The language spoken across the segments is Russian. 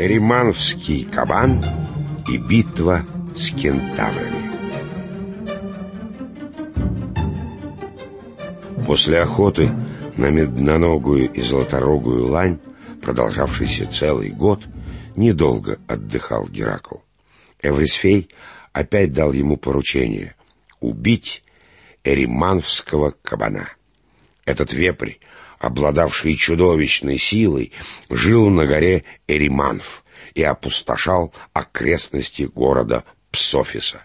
Эримановский кабан и битва с кентаврами. После охоты на медноногую и золоторогую лань, продолжавшейся целый год, недолго отдыхал Геракл. Эврисфей опять дал ему поручение убить эриманского кабана. Этот вепрь, обладавший чудовищной силой, жил на горе Эриманф и опустошал окрестности города Псофиса.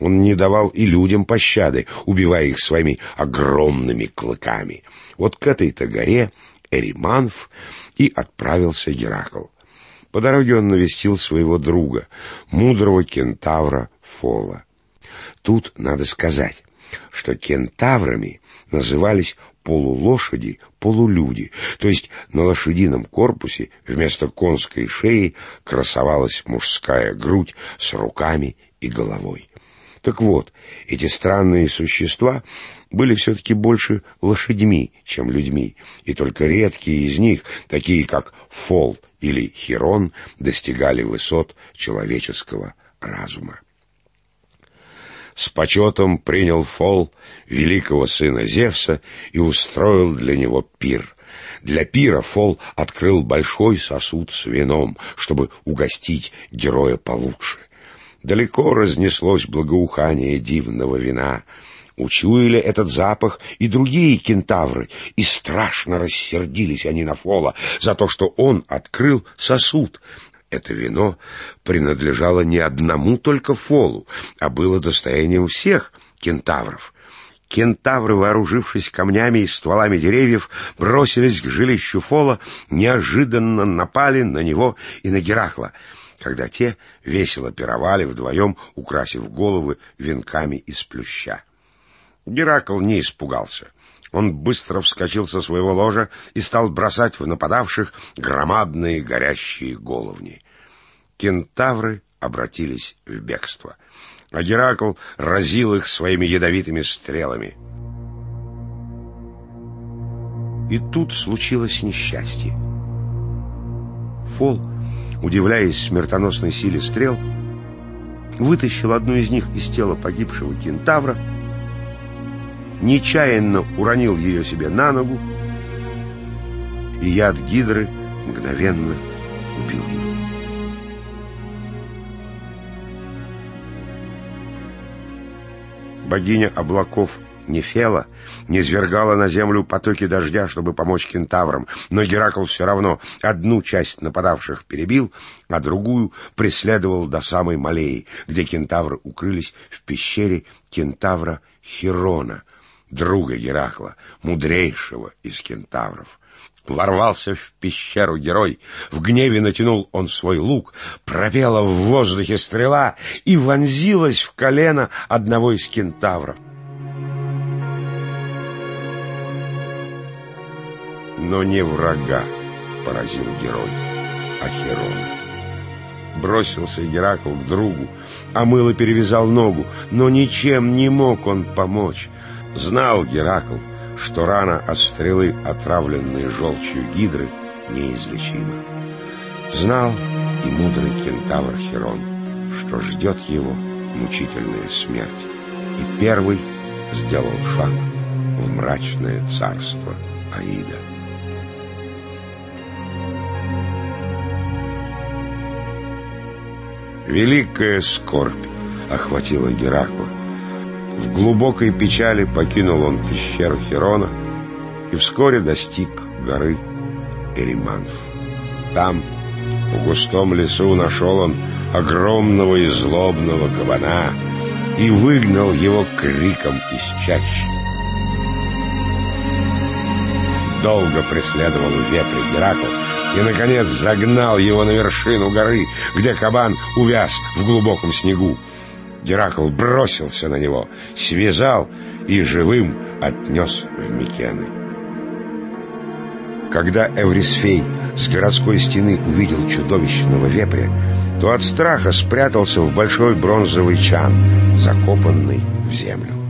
Он не давал и людям пощады, убивая их своими огромными клыками. Вот к этой-то горе Эриманф и отправился Геракл. По дороге он навестил своего друга, мудрого кентавра Фола. Тут надо сказать, что кентаврами назывались полулошади, полулюди, то есть на лошадином корпусе вместо конской шеи красовалась мужская грудь с руками и головой. Так вот, эти странные существа были все-таки больше лошадьми, чем людьми, и только редкие из них, такие как Фол или Хирон, достигали высот человеческого разума. С почетом принял Фол великого сына Зевса и устроил для него пир. Для пира Фол открыл большой сосуд с вином, чтобы угостить героя получше. Далеко разнеслось благоухание дивного вина. Учуяли этот запах и другие кентавры, и страшно рассердились они на Фола за то, что он открыл сосуд. Это вино принадлежало не одному только Фолу, а было достоянием всех кентавров. Кентавры, вооружившись камнями и стволами деревьев, бросились к жилищу Фола, неожиданно напали на него и на Геракла — когда те весело пировали вдвоем, украсив головы венками из плюща. Геракл не испугался. Он быстро вскочил со своего ложа и стал бросать в нападавших громадные горящие головни. Кентавры обратились в бегство, а Геракл разил их своими ядовитыми стрелами. И тут случилось несчастье. Фол удивляясь смертоносной силе стрел, вытащил одну из них из тела погибшего кентавра, нечаянно уронил ее себе на ногу, и яд гидры мгновенно убил его. Богиня облаков Нефела не свергала на землю потоки дождя, чтобы помочь кентаврам, но Геракл все равно одну часть нападавших перебил, а другую преследовал до самой Малеи, где кентавры укрылись в пещере кентавра Хирона, друга Геракла, мудрейшего из кентавров. Ворвался в пещеру герой, в гневе натянул он свой лук, пропела в воздухе стрела и вонзилась в колено одного из кентавров. но не врага поразил герой, а Херона. Бросился Геракл к другу, а мыло перевязал ногу, но ничем не мог он помочь. Знал Геракл, что рана от стрелы, отравленной желчью гидры, неизлечима. Знал и мудрый кентавр Херон, что ждет его мучительная смерть, и первый сделал шаг в мрачное царство Аида. Великая скорбь охватила Геракла. В глубокой печали покинул он пещеру Херона и вскоре достиг горы Эриманф. Там, в густом лесу, нашел он огромного и злобного кабана и выгнал его криком из чащи. Долго преследовал ветры Геракл, и, наконец, загнал его на вершину горы, где кабан увяз в глубоком снегу. Геракл бросился на него, связал и живым отнес в Микены. Когда Эврисфей с городской стены увидел чудовищного вепря, то от страха спрятался в большой бронзовый чан, закопанный в землю.